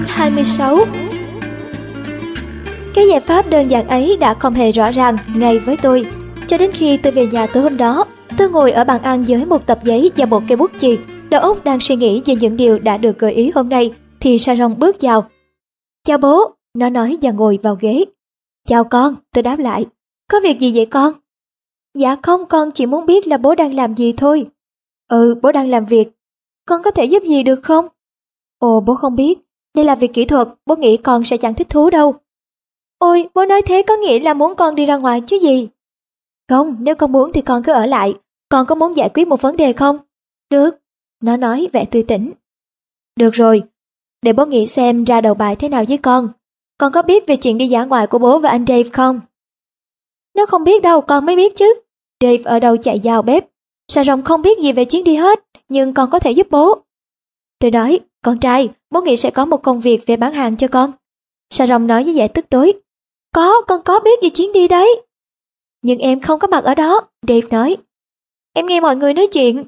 Chương 26 Cái giải pháp đơn giản ấy đã không hề rõ ràng ngay với tôi. Cho đến khi tôi về nhà tối hôm đó, tôi ngồi ở bàn ăn với một tập giấy và một cây bút chì. Đầu óc đang suy nghĩ về những điều đã được gợi ý hôm nay, thì Sharon bước vào. Chào bố, nó nói và ngồi vào ghế. Chào con, tôi đáp lại. Có việc gì vậy con? Dạ không, con chỉ muốn biết là bố đang làm gì thôi. Ừ, bố đang làm việc. Con có thể giúp gì được không? Ồ, bố không biết. Đây là việc kỹ thuật, bố nghĩ con sẽ chẳng thích thú đâu. Ôi, bố nói thế có nghĩa là muốn con đi ra ngoài chứ gì? Không, nếu con muốn thì con cứ ở lại. Con có muốn giải quyết một vấn đề không? Được. Nó nói vẻ tươi tỉnh. Được rồi, để bố nghĩ xem ra đầu bài thế nào với con. Con có biết về chuyện đi dã ngoại của bố và anh Dave không? Nó không biết đâu, con mới biết chứ. Dave ở đâu chạy vào bếp. Sarah không biết gì về chuyến đi hết, nhưng con có thể giúp bố. Tôi nói, con trai, bố nghĩ sẽ có một công việc về bán hàng cho con. Sharon nói với vẻ tức tối. Có, con có biết về chuyến đi đấy. Nhưng em không có mặt ở đó, Dave nói. Em nghe mọi người nói chuyện.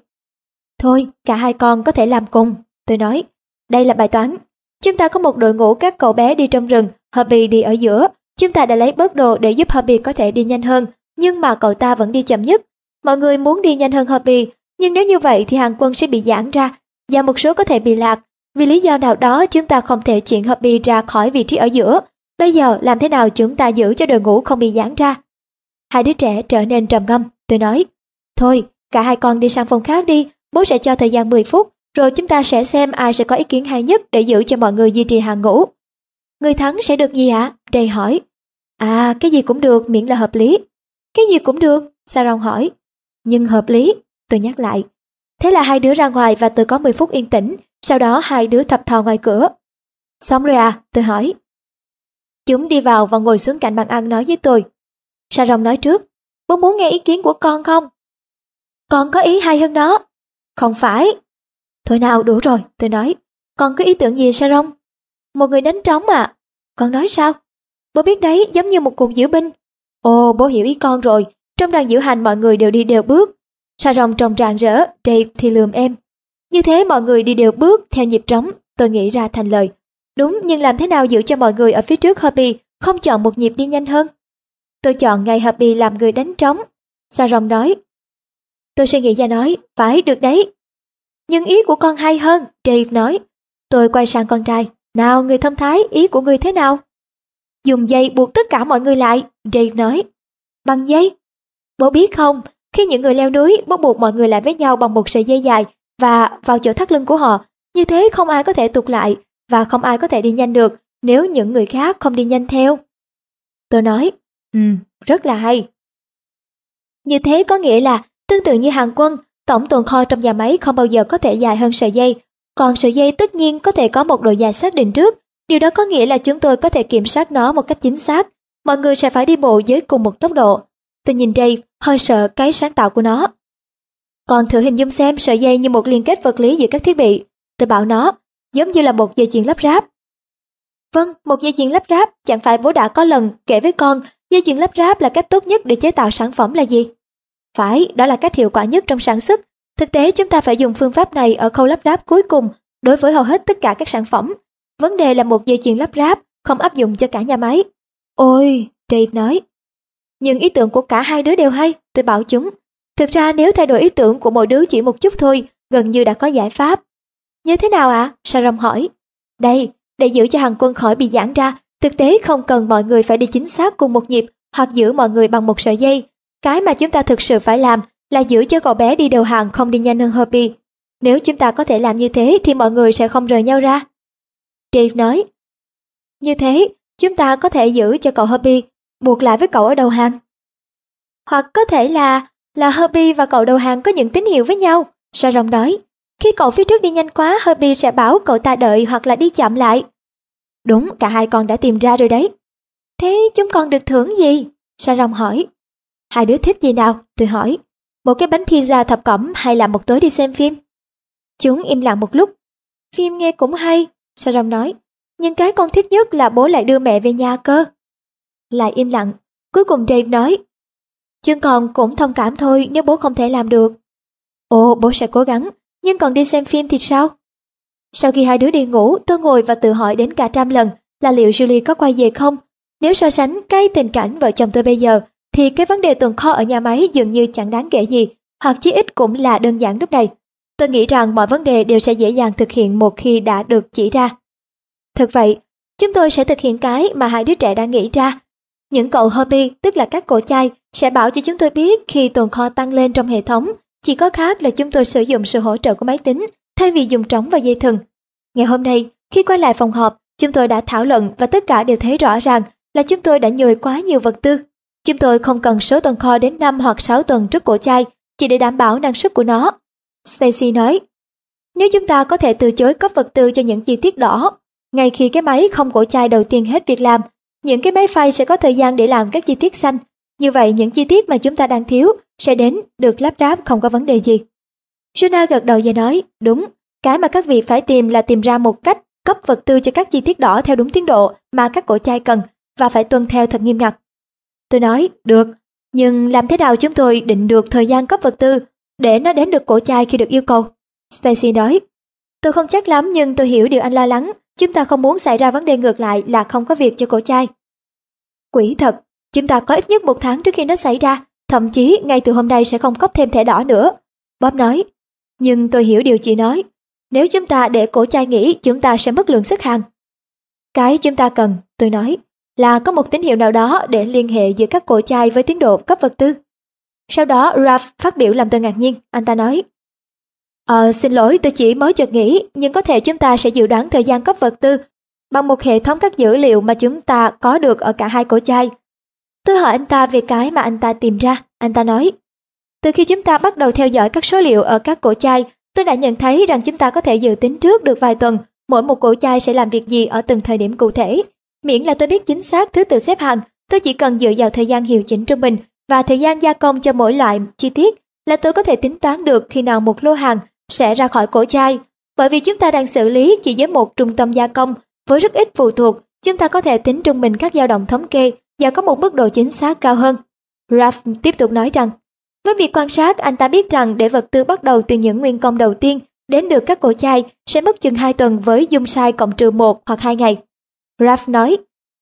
Thôi, cả hai con có thể làm cùng, tôi nói. Đây là bài toán. Chúng ta có một đội ngũ các cậu bé đi trong rừng, Herbie đi ở giữa. Chúng ta đã lấy bớt đồ để giúp Herbie có thể đi nhanh hơn, nhưng mà cậu ta vẫn đi chậm nhất. Mọi người muốn đi nhanh hơn Herbie, nhưng nếu như vậy thì hàng quân sẽ bị giãn ra, và một số có thể bị lạc. Vì lý do nào đó chúng ta không thể chuyển Herbie ra khỏi vị trí ở giữa. Bây giờ làm thế nào chúng ta giữ cho đội ngũ không bị giãn ra? Hai đứa trẻ trở nên trầm ngâm, tôi nói. Thôi, cả hai con đi sang phòng khác đi, bố sẽ cho thời gian 10 phút, rồi chúng ta sẽ xem ai sẽ có ý kiến hay nhất để giữ cho mọi người duy trì hàng ngũ. Người thắng sẽ được gì ạ? À? Hỏi. À, cái gì cũng được miễn là hợp lý. Cái gì cũng được, Sarong hỏi. Nhưng hợp lý, tôi nhắc lại. Thế là hai đứa ra ngoài và tôi có 10 phút yên tĩnh, sau đó hai đứa thập thò ngoài cửa. Xong rồi à? Tôi hỏi. Chúng đi vào và ngồi xuống cạnh bàn ăn nói với tôi. Saron nói trước, bố muốn nghe ý kiến của con không? Con có ý hay hơn đó. Không phải. Thôi nào đủ rồi, tôi nói. Con có ý tưởng gì Saron? Một người đánh trống à? Con nói sao? Bố biết đấy, giống như một cuộc diễu binh. Ồ, bố hiểu ý con rồi. Trong đoàn diễu hành mọi người đều đi đều bước. Saron trông rạng rỡ, Dave thì lườm em. Như thế mọi người đi đều bước theo nhịp trống, tôi nghĩ ra thành lời. Đúng, nhưng làm thế nào giữ cho mọi người ở phía trước Herbie không chọn một nhịp đi nhanh hơn? Tôi chọn ngày Herbie làm người đánh trống. Saron nói. Tôi suy nghĩ ra nói, phải được đấy. Nhưng ý của con hay hơn, Dave nói. Tôi quay sang con trai. Nào người thông thái, ý của người thế nào? Dùng dây buộc tất cả mọi người lại, Dave nói. Bằng dây? Bố biết không, khi những người leo núi, bố buộc mọi người lại với nhau bằng một sợi dây dài và vào chỗ thắt lưng của họ. Như thế không ai có thể tụt lại và không ai có thể đi nhanh được nếu những người khác không đi nhanh theo. Tôi nói, ừ, rất là hay. Như thế có nghĩa là tương tự như hàng quân, tổng tồn kho trong nhà máy không bao giờ có thể dài hơn sợi dây, còn sợi dây tất nhiên có thể có một độ dài xác định trước. Điều đó có nghĩa là chúng tôi có thể kiểm soát nó một cách chính xác. Mọi người sẽ phải đi bộ với cùng một tốc độ. Tôi nhìn Dave, hơi sợ cái sáng tạo của nó. Còn thử hình dung xem sợi dây như một liên kết vật lý giữa các thiết bị. Tôi bảo nó, giống như là một dây chuyền lắp ráp. Vâng, một dây chuyền lắp ráp, chẳng phải bố đã có lần kể với con dây chuyền lắp ráp là cách tốt nhất để chế tạo sản phẩm là gì? Phải, đó là cách hiệu quả nhất trong sản xuất. Thực tế chúng ta phải dùng phương pháp này ở khâu lắp ráp cuối cùng đối với hầu hết tất cả các sản phẩm. Vấn đề là một dây chuyền lắp ráp không áp dụng cho cả nhà máy. Ôi, Dave nói. Nhưng ý tưởng của cả hai đứa đều hay, tôi bảo chúng. Thực ra nếu thay đổi ý tưởng của mỗi đứa chỉ một chút thôi, gần như đã có giải pháp. Như thế nào ạ? À? Hỏi. Đây, để giữ cho hàng quân khỏi bị giãn ra, thực tế không cần mọi người phải đi chính xác cùng một nhịp hoặc giữ mọi người bằng một sợi dây. Cái mà chúng ta thực sự phải làm là giữ cho cậu bé đi đầu hàng không đi nhanh hơn Herbie. Nếu chúng ta có thể làm như thế thì mọi người sẽ không rời nhau ra. Dave nói. Như thế, chúng ta có thể giữ cho cậu Herbie buộc lại với cậu ở đầu hàng. Hoặc có thể là là Herbie và cậu đầu hàng có những tín hiệu với nhau. Sharon nói. Khi cậu phía trước đi nhanh quá, Herbie sẽ bảo cậu ta đợi hoặc là đi chậm lại. Đúng, cả hai con đã tìm ra rồi đấy. Thế chúng con được thưởng gì? Sharon hỏi. Hai đứa thích gì nào? Tôi hỏi. Một cái bánh pizza thập cẩm hay là một tối đi xem phim? Chúng im lặng một lúc. Phim nghe cũng hay, Sharon nói. nhưng cái con thích nhất là bố lại đưa mẹ về nhà cơ. Lại im lặng, cuối cùng Dave nói, Chương còn cũng thông cảm thôi nếu bố không thể làm được. Ồ, bố sẽ cố gắng, nhưng còn đi xem phim thì sao? Sau khi hai đứa đi ngủ, tôi ngồi và tự hỏi đến cả trăm lần là liệu Julie có quay về không? Nếu so sánh cái tình cảnh vợ chồng tôi bây giờ, thì cái vấn đề tồn kho ở nhà máy dường như chẳng đáng kể gì, hoặc chí ít cũng là đơn giản lúc này. Tôi nghĩ rằng mọi vấn đề đều sẽ dễ dàng thực hiện một khi đã được chỉ ra. thật vậy, chúng tôi sẽ thực hiện cái mà hai đứa trẻ đã nghĩ ra. Những cậu hobby, tức là các cổ chai, sẽ bảo cho chúng tôi biết khi tồn kho tăng lên trong hệ thống, chỉ có khác là chúng tôi sử dụng sự hỗ trợ của máy tính thay vì dùng trống và dây thừng. Ngày hôm nay, khi quay lại phòng họp, chúng tôi đã thảo luận và tất cả đều thấy rõ ràng là chúng tôi đã nhồi quá nhiều vật tư. Chúng tôi không cần số tồn kho đến 5 hoặc 6 tuần trước cổ chai chỉ để đảm bảo năng suất của nó. Stacy nói, nếu chúng ta có thể từ chối cấp vật tư cho những chi tiết đỏ, ngay khi cái máy không cổ chai đầu tiên hết việc làm, những cái máy phay sẽ có thời gian để làm các chi tiết xanh. Như vậy những chi tiết mà chúng ta đang thiếu sẽ đến được lắp ráp không có vấn đề gì. Jonah gật đầu và nói, đúng, cái mà các vị phải tìm là tìm ra một cách cấp vật tư cho các chi tiết đỏ theo đúng tiến độ mà các cổ chai cần và phải tuân theo thật nghiêm ngặt. Tôi nói, được, nhưng làm thế nào chúng tôi định được thời gian cấp vật tư để nó đến được cổ chai khi được yêu cầu? Stacy nói, tôi không chắc lắm nhưng tôi hiểu điều anh lo lắng, chúng ta không muốn xảy ra vấn đề ngược lại là không có việc cho cổ chai. Quỷ thật, chúng ta có ít nhất một tháng trước khi nó xảy ra, thậm chí ngay từ hôm nay sẽ không cấp thêm thẻ đỏ nữa. Bob nói, nhưng tôi hiểu điều chị nói, nếu chúng ta để cổ chai nghỉ chúng ta sẽ mất lượng sức hàng. Cái chúng ta cần, tôi nói, là có một tín hiệu nào đó để liên hệ giữa các cổ chai với tiến độ cấp vật tư. Sau đó Ralph phát biểu làm tôi ngạc nhiên, anh ta nói Ờ, xin lỗi tôi chỉ mới chợt nghĩ, nhưng có thể chúng ta sẽ dự đoán thời gian cấp vật tư bằng một hệ thống các dữ liệu mà chúng ta có được ở cả hai cổ chai. Tôi hỏi anh ta về cái mà anh ta tìm ra, anh ta nói Từ khi chúng ta bắt đầu theo dõi các số liệu ở các cổ chai, tôi đã nhận thấy rằng chúng ta có thể dự tính trước được vài tuần mỗi một cổ chai sẽ làm việc gì ở từng thời điểm cụ thể Miễn là tôi biết chính xác thứ tự xếp hàng, tôi chỉ cần dựa vào thời gian hiệu chỉnh trung bình và thời gian gia công cho mỗi loại chi tiết là tôi có thể tính toán được khi nào một lô hàng sẽ ra khỏi cổ chai. Bởi vì chúng ta đang xử lý chỉ với một trung tâm gia công với rất ít phụ thuộc, chúng ta có thể tính trung bình các dao động thống kê và có một mức độ chính xác cao hơn. Ralph tiếp tục nói rằng, với việc quan sát anh ta biết rằng để vật tư bắt đầu từ những nguyên công đầu tiên đến được các cổ chai sẽ mất chừng 2 tuần với dung sai cộng trừ 1 hoặc 2 ngày. Ralph nói,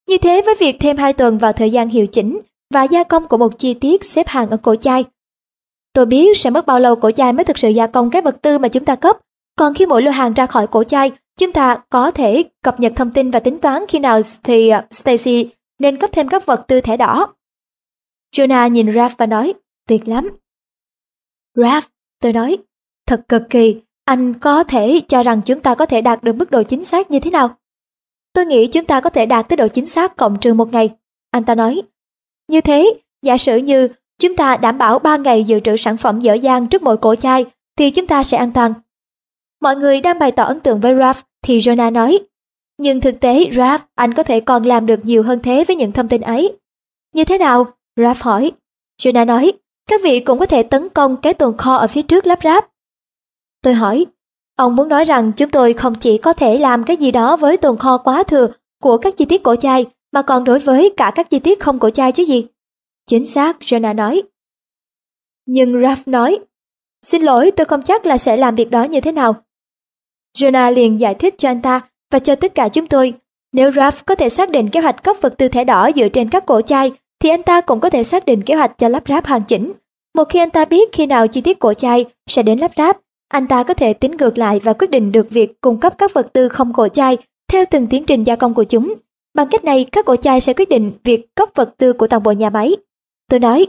như thế với việc thêm 2 tuần vào thời gian hiệu chỉnh và gia công của một chi tiết xếp hàng ở cổ chai. Tôi biết sẽ mất bao lâu cổ chai mới thực sự gia công các vật tư mà chúng ta cấp, còn khi mỗi lô hàng ra khỏi cổ chai, chúng ta có thể cập nhật thông tin và tính toán khi nào thì à, Stacy nên cấp thêm các vật tư thẻ đỏ. Jonah nhìn Ralph và nói, tuyệt lắm. Ralph, tôi nói, thật cực kỳ, anh có thể cho rằng chúng ta có thể đạt được mức độ chính xác như thế nào? Tôi nghĩ chúng ta có thể đạt tới độ chính xác cộng trừ một ngày. Anh ta nói. Như thế, giả sử như chúng ta đảm bảo 3 ngày dự trữ sản phẩm dở dang trước mỗi cổ chai, thì chúng ta sẽ an toàn. Mọi người đang bày tỏ ấn tượng với Ralph, thì Jonah nói. Nhưng thực tế, Ralph, anh có thể còn làm được nhiều hơn thế với những thông tin ấy. Như thế nào? Ralph hỏi. Jonah nói, các vị cũng có thể tấn công cái tồn kho ở phía trước lắp ráp. Tôi hỏi, Ông muốn nói rằng chúng tôi không chỉ có thể làm cái gì đó với tồn kho quá thừa của các chi tiết cổ chai, mà còn đối với cả các chi tiết không cổ chai chứ gì. Chính xác, Jenna nói. Nhưng Ralph nói, xin lỗi tôi không chắc là sẽ làm việc đó như thế nào. Jenna liền giải thích cho anh ta và cho tất cả chúng tôi. Nếu Ralph có thể xác định kế hoạch cấp vật tư thẻ đỏ dựa trên các cổ chai, thì anh ta cũng có thể xác định kế hoạch cho lắp ráp hoàn chỉnh. Một khi anh ta biết khi nào chi tiết cổ chai sẽ đến lắp ráp, anh ta có thể tính ngược lại và quyết định được việc cung cấp các vật tư không cổ chai theo từng tiến trình gia công của chúng. Bằng cách này, các cổ chai sẽ quyết định việc cấp vật tư của toàn bộ nhà máy. Tôi nói,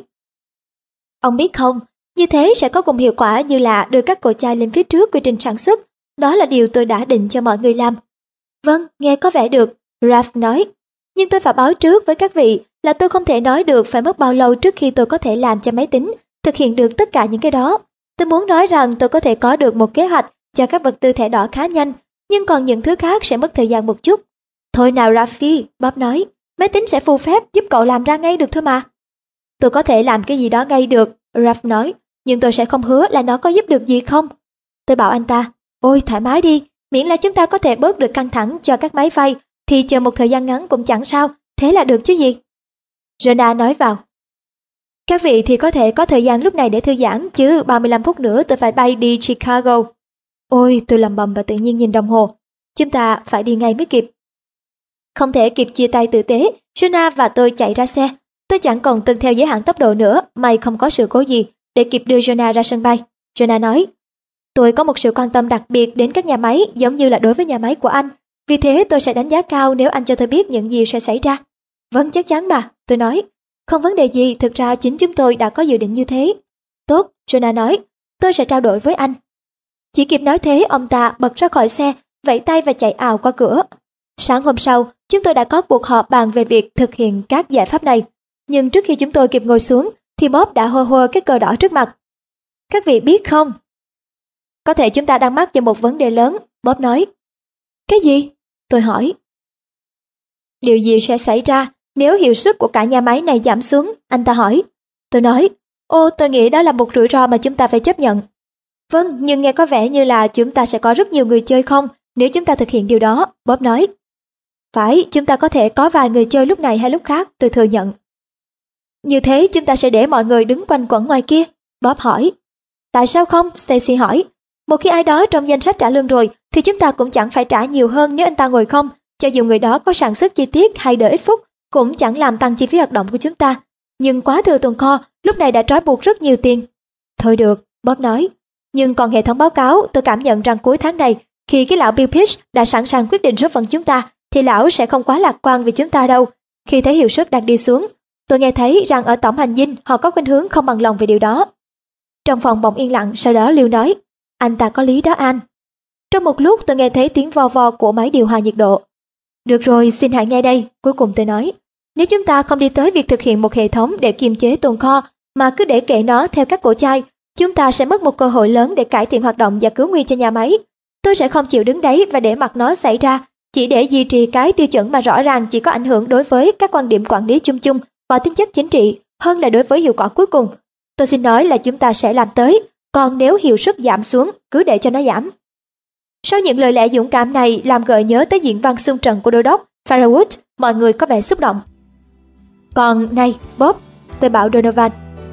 ông biết không, như thế sẽ có cùng hiệu quả như là đưa các cổ chai lên phía trước quy trình sản xuất. Đó là điều tôi đã định cho mọi người làm. Vâng, nghe có vẻ được, Ralph nói. Nhưng tôi phải báo trước với các vị là tôi không thể nói được phải mất bao lâu trước khi tôi có thể làm cho máy tính thực hiện được tất cả những cái đó. Tôi muốn nói rằng tôi có thể có được một kế hoạch cho các vật tư thẻ đỏ khá nhanh, nhưng còn những thứ khác sẽ mất thời gian một chút. Thôi nào Rafi, Bob nói, máy tính sẽ phù phép giúp cậu làm ra ngay được thôi mà. Tôi có thể làm cái gì đó ngay được, Ralph nói, nhưng tôi sẽ không hứa là nó có giúp được gì không. Tôi bảo anh ta, ôi thoải mái đi, miễn là chúng ta có thể bớt được căng thẳng cho các máy vay, thì chờ một thời gian ngắn cũng chẳng sao, thế là được chứ gì. rona nói vào. Các vị thì có thể có thời gian lúc này để thư giãn, chứ 35 phút nữa tôi phải bay đi Chicago. Ôi, tôi lầm bầm và tự nhiên nhìn đồng hồ. Chúng ta phải đi ngay mới kịp. Không thể kịp chia tay tử tế, Jonah và tôi chạy ra xe. Tôi chẳng còn tuân theo giới hạn tốc độ nữa, may không có sự cố gì, để kịp đưa Jonah ra sân bay. Jonah nói, tôi có một sự quan tâm đặc biệt đến các nhà máy giống như là đối với nhà máy của anh. Vì thế tôi sẽ đánh giá cao nếu anh cho tôi biết những gì sẽ xảy ra. Vâng chắc chắn mà, tôi nói. Không vấn đề gì, thực ra chính chúng tôi đã có dự định như thế. Tốt, Jonah nói, tôi sẽ trao đổi với anh. Chỉ kịp nói thế, ông ta bật ra khỏi xe, vẫy tay và chạy ào qua cửa. Sáng hôm sau, chúng tôi đã có cuộc họp bàn về việc thực hiện các giải pháp này. Nhưng trước khi chúng tôi kịp ngồi xuống, thì Bob đã hô hô cái cờ đỏ trước mặt. Các vị biết không? Có thể chúng ta đang mắc vào một vấn đề lớn, Bob nói. Cái gì? Tôi hỏi. Điều gì sẽ xảy ra nếu hiệu suất của cả nhà máy này giảm xuống? Anh ta hỏi. Tôi nói, ô tôi nghĩ đó là một rủi ro mà chúng ta phải chấp nhận. Vâng, nhưng nghe có vẻ như là chúng ta sẽ có rất nhiều người chơi không nếu chúng ta thực hiện điều đó, Bob nói. Phải, chúng ta có thể có vài người chơi lúc này hay lúc khác, tôi thừa nhận. Như thế chúng ta sẽ để mọi người đứng quanh quẩn ngoài kia, Bob hỏi. Tại sao không? Stacy hỏi. Một khi ai đó trong danh sách trả lương rồi, thì chúng ta cũng chẳng phải trả nhiều hơn nếu anh ta ngồi không, cho dù người đó có sản xuất chi tiết hay đợi ít phút, cũng chẳng làm tăng chi phí hoạt động của chúng ta. Nhưng quá thừa tồn kho, lúc này đã trói buộc rất nhiều tiền. Thôi được, Bob nói. Nhưng còn hệ thống báo cáo, tôi cảm nhận rằng cuối tháng này, khi cái lão Bill Pitch đã sẵn sàng quyết định số phận chúng ta, thì lão sẽ không quá lạc quan về chúng ta đâu. Khi thấy hiệu suất đang đi xuống, tôi nghe thấy rằng ở tổng hành dinh họ có khuynh hướng không bằng lòng về điều đó. Trong phòng bỗng yên lặng, sau đó Liêu nói, anh ta có lý đó anh. Trong một lúc tôi nghe thấy tiếng vo vo của máy điều hòa nhiệt độ. Được rồi, xin hãy nghe đây, cuối cùng tôi nói. Nếu chúng ta không đi tới việc thực hiện một hệ thống để kiềm chế tồn kho, mà cứ để kệ nó theo các cổ chai, chúng ta sẽ mất một cơ hội lớn để cải thiện hoạt động và cứu nguy cho nhà máy. Tôi sẽ không chịu đứng đấy và để mặc nó xảy ra, chỉ để duy trì cái tiêu chuẩn mà rõ ràng chỉ có ảnh hưởng đối với các quan điểm quản lý chung chung và tính chất chính trị hơn là đối với hiệu quả cuối cùng. Tôi xin nói là chúng ta sẽ làm tới, còn nếu hiệu suất giảm xuống, cứ để cho nó giảm. Sau những lời lẽ dũng cảm này làm gợi nhớ tới diễn văn xung trần của đô đốc Farragut, mọi người có vẻ xúc động. Còn này, Bob, tôi bảo Donovan,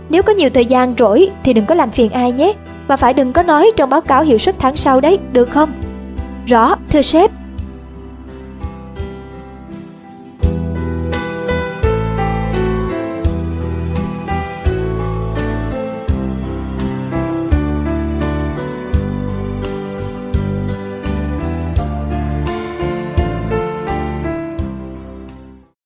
nếu có nhiều thời gian rỗi thì đừng có làm phiền ai nhé, và phải đừng có nói trong báo cáo hiệu suất tháng sau đấy, được không? Rõ, thưa sếp,